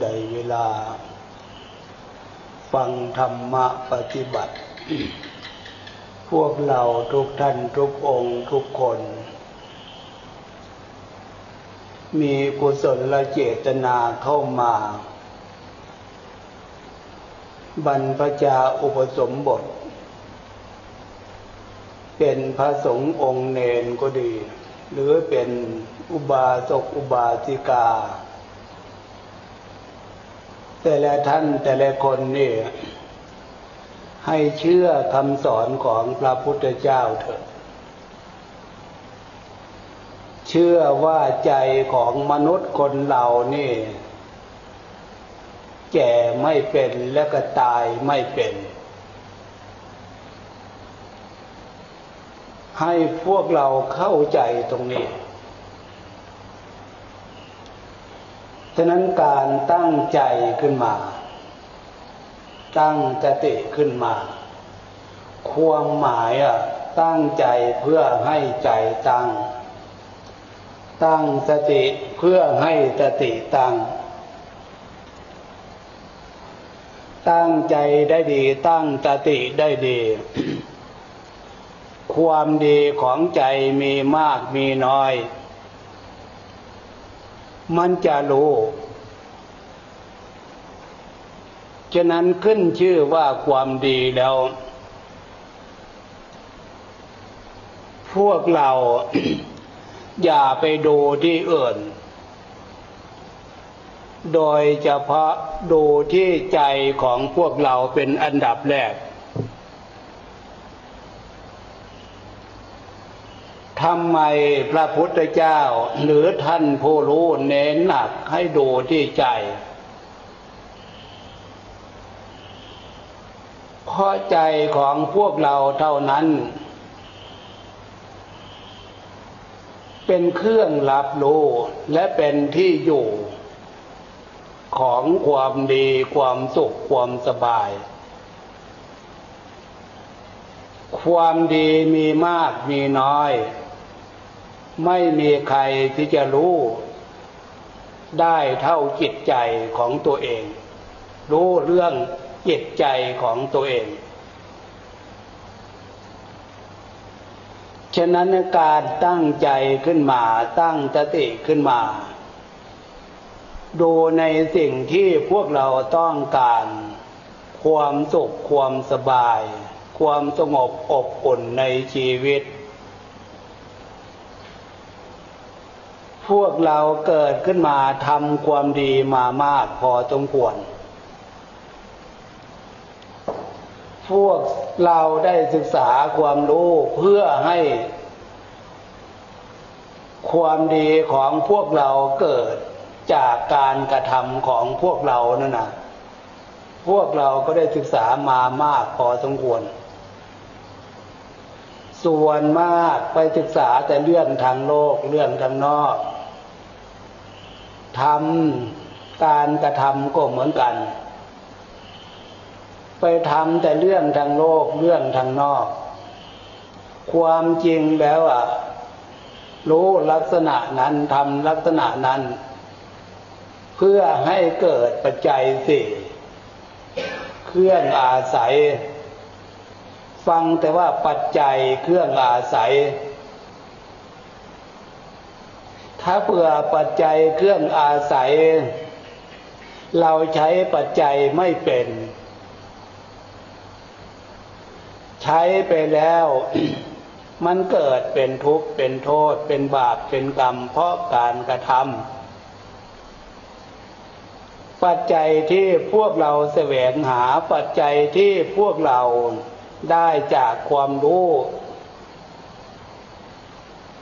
ได้เวลา ฟังธรรมะปฏิบัติ พวกเราทุกท่านทุกองค์ทุกคน มีกุศลและเจตนาเข้ามา บรรพชาอุปสมบท เป็นพระสงฆ์องค์เนนก็ดี หรือเป็นอุบาสกอุบาสิกา แต่ละท่านแต่ละคนนี่ให้เชื่อคำสอนของพระพุทธเจ้าเถอะ เชื่อว่าใจของมนุษย์คนเรานี่ แก่ไม่เป็นและก็ตายไม่เป็น ให้พวกเราเข้าใจตรงนี้ ฉะนั้นการตั้งใจขึ้นมา ตั้งสติขึ้นมา ความหมายอะตั้งใจเพื่อให้ใจตั้ง ตั้งสติเพื่อให้สติตั้ง ตั้งใจได้ดี ตั้งสติได้ดี ความดีของใจมีมากมีน้อย มันจะรู้ ฉะนั้นขึ้นชื่อว่าความดีแล้ว พวกเราอย่าไปดูที่อื่น โดยเฉพาะดูที่ใจของพวกเราเป็นอันดับแรก ทำไมพระพุทธเจ้าหรือท่านผู้รู้เน้นหนักให้ดูที่ใจ เพราะใจของพวกเราเท่านั้น เป็นเครื่องรับรู้และเป็นที่อยู่ของความดีความสุขความสบาย ความดีมีมากมีน้อย ไม่มีใครที่จะรู้ได้เท่าจิตใจของตัวเอง รู้เรื่องจิตใจของตัวเอง ฉะนั้นการตั้งใจขึ้นมาตั้งสติขึ้นมา ดูในสิ่งที่พวกเราต้องการ ความสุขความสบาย ความสงบอบอุ่นในชีวิต พวกเราเกิดขึ้นมาทำความดีมามากพอสมควร พวกเราได้ศึกษาความรู้เพื่อให้ ความดีของพวกเราเกิดจากการกระทำของพวกเรานั่นนะพวกเราก็ได้ศึกษามามากพอสมควร ส่วนมากไปศึกษาแต่เรื่องทางโลกเรื่องทางนอก ทำการกระทำก็เหมือนกัน ไปทำแต่เรื่องทางโลกเรื่องทางนอก ความจริงแล้วอะ รู้ลักษณะนั้นทำลักษณะนั้น เพื่อให้เกิดปัจจัยสี่เครื่องอาศัย ฟังแต่ว่าปัจจัยเครื่องอาศัย ถ้าเผื่อปัจจัยเครื่องอาศัย เราใช้ปัจจัยไม่เป็น ใช้ไปแล้วมันเกิดเป็นทุกข์เป็นโทษ เป็นบาปเป็นกรรม เพราะการกระทำปัจจัยที่พวกเราแสวงหาปัจจัยที่พวกเราได้จากความรู้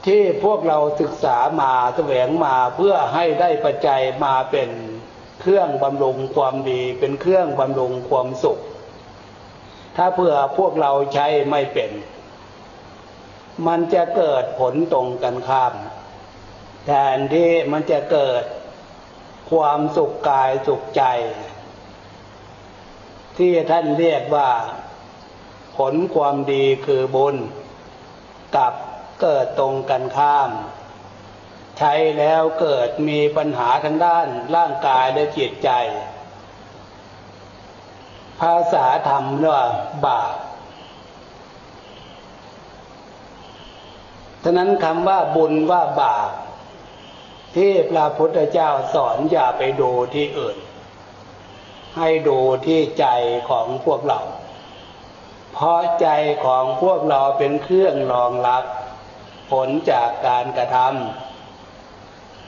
ที่พวกเราศึกษามาแสวงมาเพื่อให้ได้ปัจจัยมาเป็นเครื่องบำรุงความดี เป็นเครื่องบำรุงความสุข ถ้าเผื่อพวกเราใช้ไม่เป็น มันจะเกิดผลตรงกันข้าม แทนที่มันจะเกิดความสุขกายสุขใจ ที่ท่านเรียกว่า ผลความดีคือบุญกับ เกิดตรงกันข้าม ใช้แล้วเกิดมีปัญหาทางด้านร่างกายและจิตใจ ภาษาธรรมเรียกว่าบาปฉะนั้นคำว่าบุญว่าบาปที่พระพุทธเจ้าสอนอย่าไปดูที่อื่น ให้ดูที่ใจของพวกเรา เพราะใจของพวกเราเป็นเครื่องรองรับ ผลจากการกระท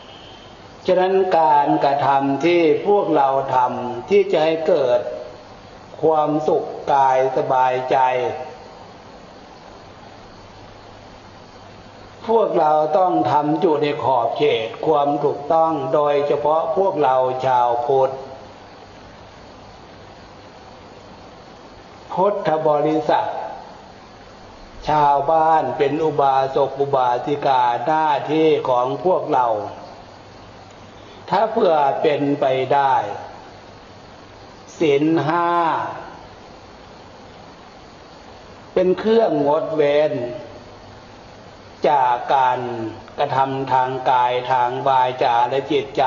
ำฉะนั้นการกระทำที่พวกเราทำที่จะให้เกิดความสุขกายสบายใจ พวกเราต้องทำอยู่ในขอบเขตความถูกต้องโดยเฉพาะพวกเราชาวพุทธพุทธบริษัท ชาวบ้านเป็นอุบาสกอุบาสิกาหน้าที่ของพวกเรา ถ้าเพื่อเป็นไปได้ศีลห้า เป็นเครื่องงดเว้น จากการกระทำทางกายทางวายจาและจิตใจ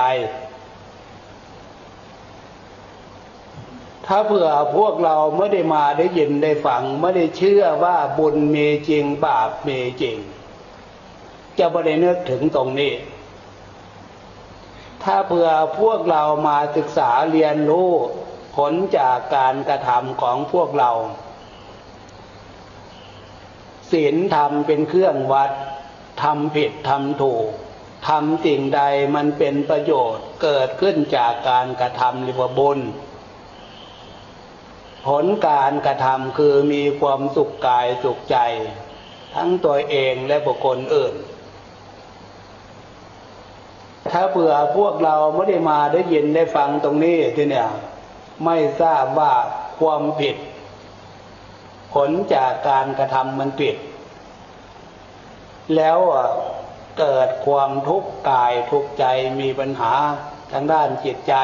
ถ้าเผื่อพวกเราไม่ได้มาได้ยินได้ฟังไม่ได้เชื่อว่าบุญมีจริงบาปมีจริง จะไม่ได้นึกถึงตรงนี้ ถ้าเผื่อพวกเรามาศึกษาเรียนรู้ผลจากการกระทำของพวกเราศีลธรรมเป็นเครื่องวัดทำผิดทำถูกทำสิ่งใดมันเป็นประโยชน์เกิดขึ้นจากการกระทำหริบบุญ ผลการกระทำคือมีความสุขกายสุขใจ ทั้งตัวเองและบุคคลอื่น ถ้าเผื่อพวกเราไม่ได้มาได้ยินได้ฟังตรงนี้ที่เนี่ยไม่ทราบว่าความผิด ผลจากการกระทำมันผิด แล้วเกิดความทุกข์กายทุกข์ใจมีปัญหาทางด้านจิตใจ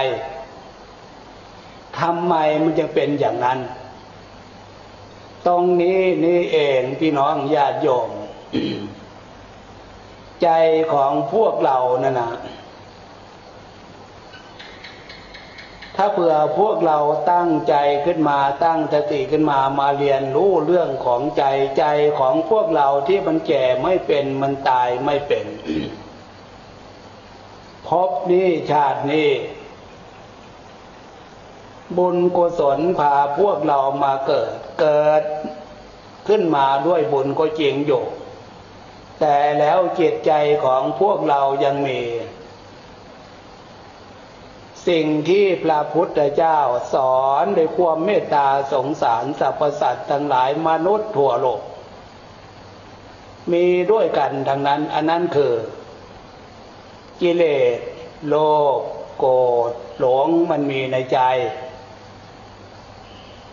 ทำไมมันจะเป็นอย่างนั้น ตรงนี้นี่เองพี่น้องญาติโยม ใจของพวกเรานั่นนะถ้าเผื่อพวกเราตั้งใจขึ้นมาตั้งสติขึ้นมามาเรียนรู้เรื่องของใจใจของพวกเราที่มันแก่ไม่เป็นมันตายไม่เป็นพบนี้ชาตินี้ บุญกุศลพาพวกเรามาเกิด เกิดขึ้นมาด้วยบุญก็จริงอยู่ แต่แล้วจิตใจของพวกเรายังมี สิ่งที่พระพุทธเจ้าสอนด้วยความเมตตาสงสารสรรพสัตว์ทั้งหลายมนุษย์ทั่วโลก มีด้วยกันทั้งนั้น อันนั้นคือ กิเลส โลภโกรธหลงมันมีในใจ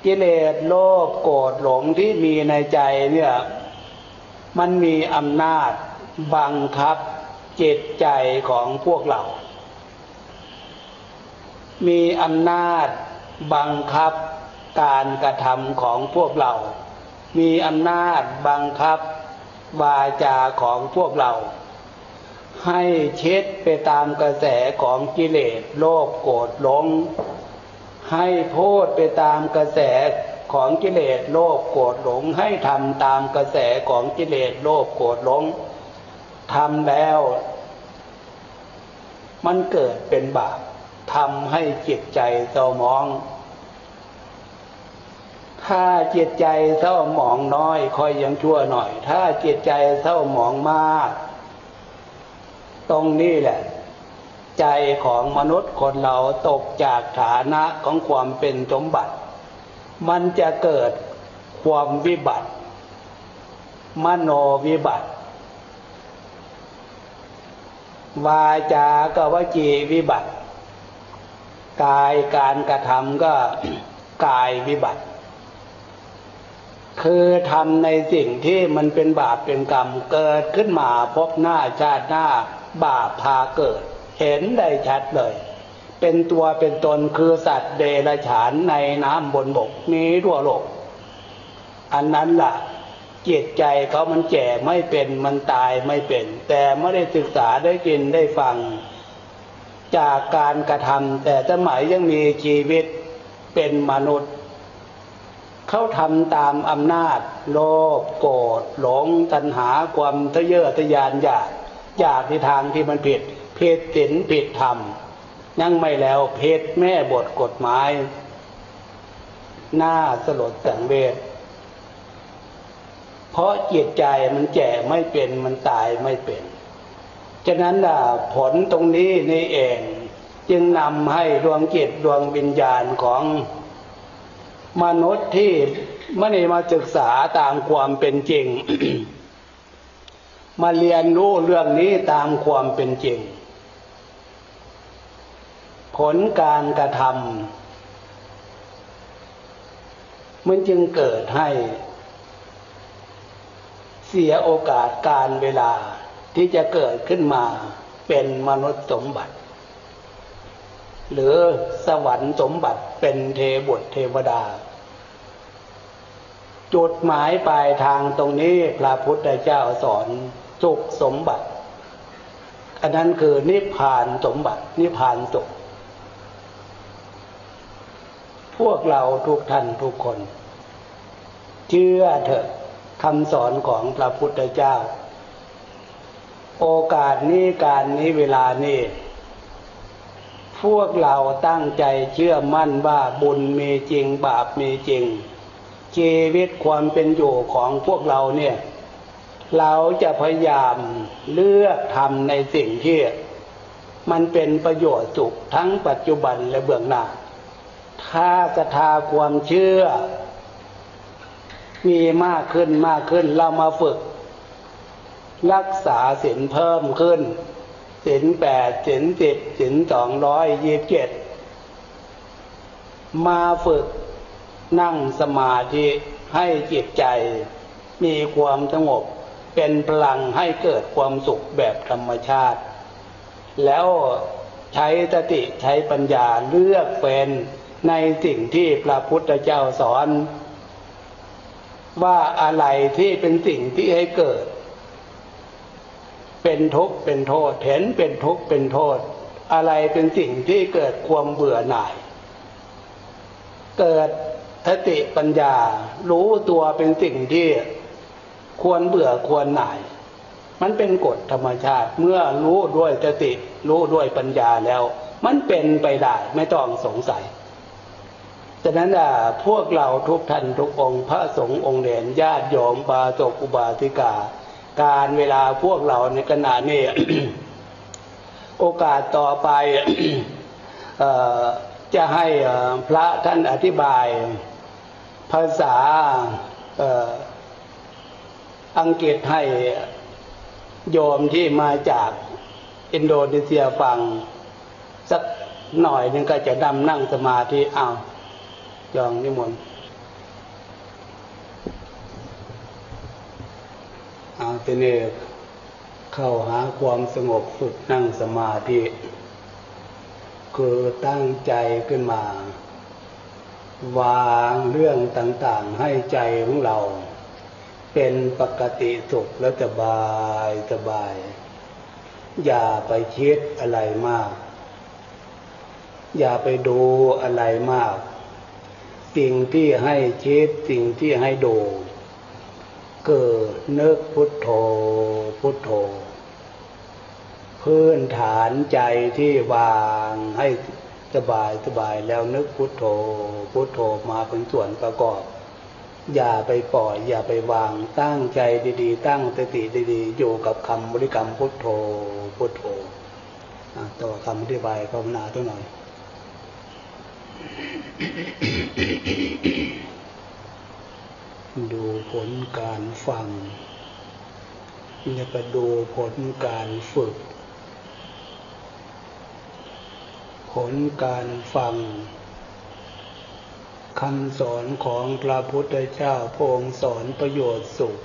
กิเลสโลภโกรธหลงที่มีในใจเนี่ยมันมีอำนาจบังคับจิตใจของพวกเรา มีอำนาจบังคับการกระทำของพวกเรา มีอำนาจบังคับวาจาของพวกเรา ให้เช็ดไปตามกระแสของกิเลสโลภโกรธหลง ให้พูดไปตามกระแสของกิเลสโลภโกรธหลง ให้ทำตามกระแสของกิเลสโลภโกรธหลงทำแล้ว มันเกิดเป็นบาปทำให้จิตใจเศร้าหมอง ถ้าจิตใจเศร้าหมองน้อยคอยยังชั่วหน่อย ถ้าจิตใจเศร้าหมองมาก ตรงนี้แหละ ใจของมนุษย์คนเราตกจากฐานะของความเป็นสมบัติ มันจะเกิดความวิบัติ มโนวิบัติ วาจากวจีวิบัติ กายการกระทำก็กายวิบัติ คือทำในสิ่งที่มันเป็นบาปเป็นกรรมเกิดขึ้นมาพบหน้าชาติหน้าบาปพาเกิด เห็นได้ชัดเลย เป็นตัวเป็นตนคือสัตว์เดรัจฉานในน้ำบนบกนี้ทั่วโลก อันนั้นละ่ะจิตใจเขามันแก่ไม่เป็นมันตายไม่เป็น แต่ไม่ได้ศึกษาได้กินได้ฟัง จากการกระทำแต่สมัยยังมีชีวิตเป็นมนุษย์ เขาทำตามอำนาจ โลภโกรธหลงตัณหาความทะเยอทะยานอยากอยากในทางที่มันผิด ดศีลผิดธรรม ยังไม่แล้วเพศแม่บทกฎหมาย หน้าสลดสังเวชเพราะจิตใจมันแก่ไม่เป็นมันตายไม่เป็น ฉะนั้นล่ะผลตรงนี้นี่เอง จึงนำให้ดวงจิตดวงวิญญาณของมนุษย์ที่ไม่ได้มาศึกษาตามความเป็นจริง มาเรียนรู้เรื่องนี้ตามความเป็นจริง ผลการกระทำมันจึงเกิดให้ เสียโอกาสการเวลาที่จะเกิดขึ้นมาเป็นมนุษย์สมบัติ หรือสวรรค์สมบัติเป็นเทบุตรเทวดา จุดหมายปลายทางตรงนี้พระพุทธเจ้าสอนสุขสมบัติ อันนั้นคือนิพพานสมบัติ นิพพานสุข พวกเราทุกท่านทุกคน เชื่อเถอะคำสอนของพระพุทธเจ้า โอกาสนี้การนี้เวลานี้พวกเราตั้งใจเชื่อมั่นว่าบุญมีจริงบาปมีจริงชีวิตความเป็นอยู่ของพวกเราเนี่ย เราจะพยายามเลือกทำในสิ่งที่ มันเป็นประโยชน์สุขทั้งปัจจุบันและเบื้องหน้า ถ้าศรัทธาความเชื่อ มีมากขึ้นมากขึ้นเรามาฝึก รักษาศีลเพิ่มขึ้นศีลแปดศีลสิบศีลสองร้อยยี่สิบเจ็ดมาฝึกนั่งสมาธิให้จิตใจ มีความสงบเป็นพลังให้เกิดความสุขแบบธรรมชาติ แล้วใช้สติใช้ปัญญาเลือกเป็น ในสิ่งที่พระพุทธเจ้าสอน ว่าอะไรที่เป็นสิ่งที่ให้เกิด เป็นทุกข์เป็นโทษเห็นเป็นทุกข์เป็นโทษ อะไรเป็นสิ่งที่เกิดความเบื่อหน่าย เกิดสติปัญญา รู้ตัวเป็นสิ่งที่ควรเบื่อควรหน่าย มันเป็นกฎธรรมชาติเมื่อรู้ด้วยสติ รู้ด้วยปัญญาแล้ว มันเป็นไปได้ไม่ต้องสงสัย ฉะนั้นอะพวกเราทุกท่านทุกองค์พระสงฆ์องค์เด่นญาติโยมบาศกอุบาสิกา การเวลาพวกเราในขณะนี้ โอกาสต่อไปจะให้พระท่านอธิบาย ภาษาอังกฤษให้โยมที่มาจากอินโดนีเซียฟัง สักหน่อยนึงก็จะดำนั่งสมาธิเอา ยองนิมนต์เอาทีนเข้าหาความสงบฝึกนั่งสมาธิคือตั้งใจขึ้นมา วางเรื่องต่างๆให้ใจของเรา เป็นปกติสุขและสบายสบาย อย่าไปคิดอะไรมาก อย่าไปดูอะไรมาก สิ่งที่ให้คิดสิ่งที่ให้ดูเกิดนึกพุทโธพุทโธ พื้นฐานใจที่วางให้สบายสบายแล้วนึกพุทโธ พุทโธมาเป็นส่วนประกอบ อย่าไปปล่อย อย่าไปวางตั้งใจดีๆ ตั้งสติดีๆ อยู่กับคำบริกรรมพุทโธพุทโธต่อคำอธิบายภาวนาตัวหน่อย ดูผลการฟังแล้วก็ดูผลการฝึก ผลการฟังคำสอนของพระพุทธเจ้าพงสอนประโยชน์สุข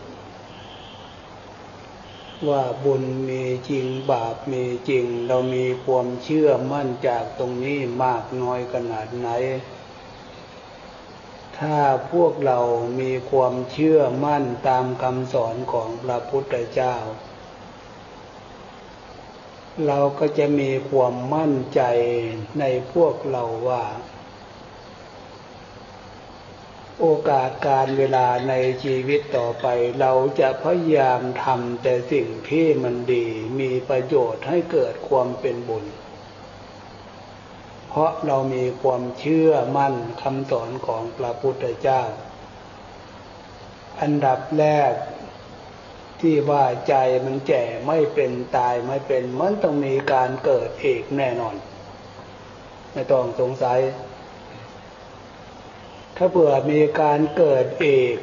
ว่าบุญมีจริงบาปมีจริง เรามีความเชื่อมั่นจากตรงนี้มากน้อยขนาดไหนถถ้าพวกเรามีความเชื่อมั่นตามคำสอนของพระพุทธเจ้า เราก็จะมีความมั่นใจในพวกเราว่า โอกาสการเวลาในชีวิตต่อไป เราจะพยายามทำแต่สิ่งที่มันดีมีประโยชน์ให้เกิดความเป็นบุญ เพราะเรามีความเชื่อมั่นคำสอนของพระพุทธเจ้า อันดับแรกที่ว่าใจมันแก่ไม่เป็นตายไม่เป็นมันต้องมีการเกิดเอกแน่นอน ไม่ต้องสงสัย ถ้าเผื่อมีการเกิดเอก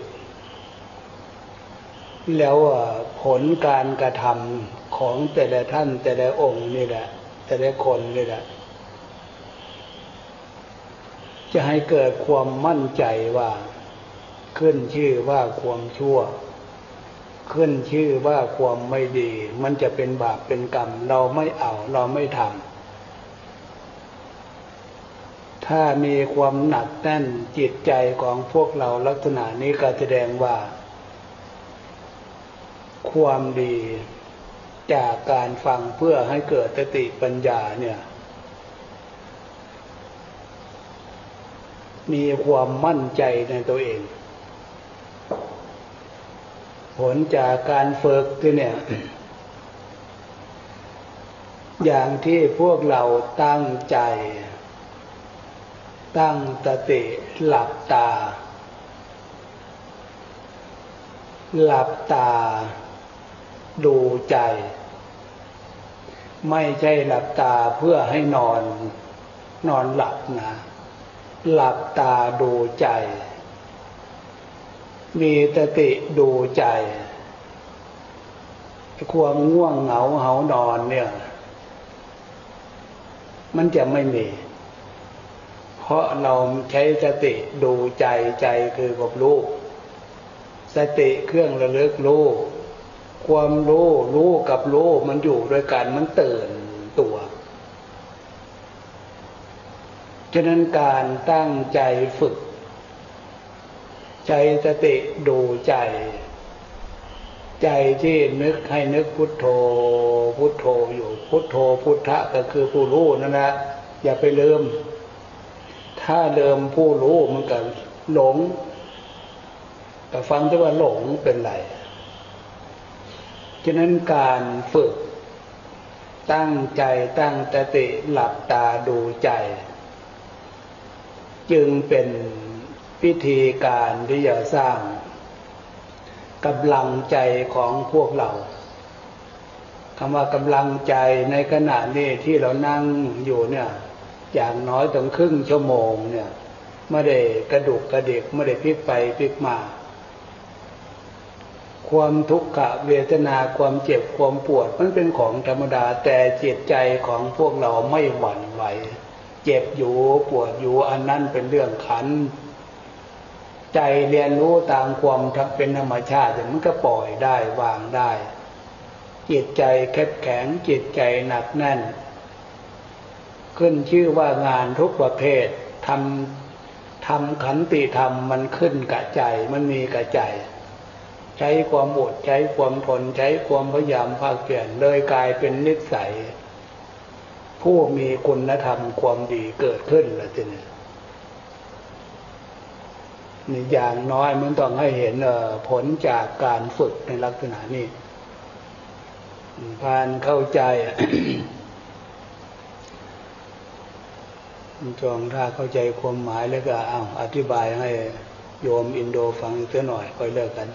แล้วผลการกระทำของแต่ละท่านแต่ละองค์นี่แหละ แต่ละคนนี่แหละ จะให้เกิดความมั่นใจว่า ขึ้นชื่อว่าความชั่ว ขึ้นชื่อว่าความไม่ดี มันจะเป็นบาปเป็นกรรม เราไม่เอาเราไม่ทำ ถ้ามีความหนักแน่นจิตใจของพวกเราลักษณะนี้ก็แสดงว่า ความดีจากการฟังเพื่อให้เกิดสติปัญญาเนี่ย มีความมั่นใจในตัวเอง ผลจากการฝึกที่เนี่ย อย่างที่พวกเราตั้งใจ ตั้งตติหลับตา หลับตา ดูใจ ไม่ใช่หลับตาเพื่อให้นอน นอนหลับนะ หลับตาดูใจ มีตติดูใจ ความง่วงเหงาเหานอนเนี่ย มันจะไม่มี เพราะเราใช้สติดูใจใจคือกับรู้สติเครื่องระลึกรู้ความรู้รู้กับรู้มันอยู่ด้วยกันมันตื่นตัวฉะนั้นการตั้งใจฝึก ใจสติดูใจ ใจที่นึกให้นึกพุทโธ พุทโธอยู่พุทโธพุทธะก็คือผู้รู้นั่นแหละอย่าไปลืม ถ้าเดิมผู้รู้มันก็หลงแต่ฟังจะว่าหลงเป็นไรฉะนั้นการฝึก ตั้งใจตั้งสติหลับตาดูใจ จึงเป็นพิธีการที่จะสร้างกำลังใจของพวกเราคำว่ากำลังใจในขณะนี้ที่เรานั่งอยู่เนี่ย อย่างน้อยถึงครึ่งชั่วโมงเนี่ยไม่ได้กระดุกกระเดกไม่ได้พลิกไปพลิกมา ความทุกขเวทนาความเจ็บความปวดมันเป็นของธรรมดา แต่จิตใจของพวกเราไม่หวั่นไหว เจ็บอยู่ปวดอยู่อันนั้นเป็นเรื่องขัน ใจเรียนรู้ตามความทักเป็นธรรมชาติมันก็ปล่อยได้วางได้ จิตใจแข็งแข็งจิตใจหนักแน่น ขึ้นชื่อว่างานทุกประเภททำทำขันติธรรมมันขึ้นกับใจมันมีกับใจ ใช้ความอดใช้ความทนใช้ความพยายามภาคเปลี่ยนเลยกลายเป็นนิสัย ผู้มีคุณธรรมความดีเกิดขึ้นแล้วทีนี้นี่อย่างน้อยมันต้องให้เห็นผลจากการฝึกในลักษณะนี้พานเข้าใจ จองถ้าเข้าใจความหมายแล้วก็เอาอธิบายให้โยมอินโดฟังอียหน่อยค่อยเลิกกัน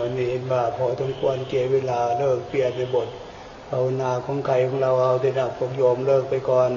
วันนี้บ่าพอสมควรเกเวลาเลิกเปลี่ยนในบทภาวนาของใครของเราเอาแต่ดับของโยมเลิกไปก่อน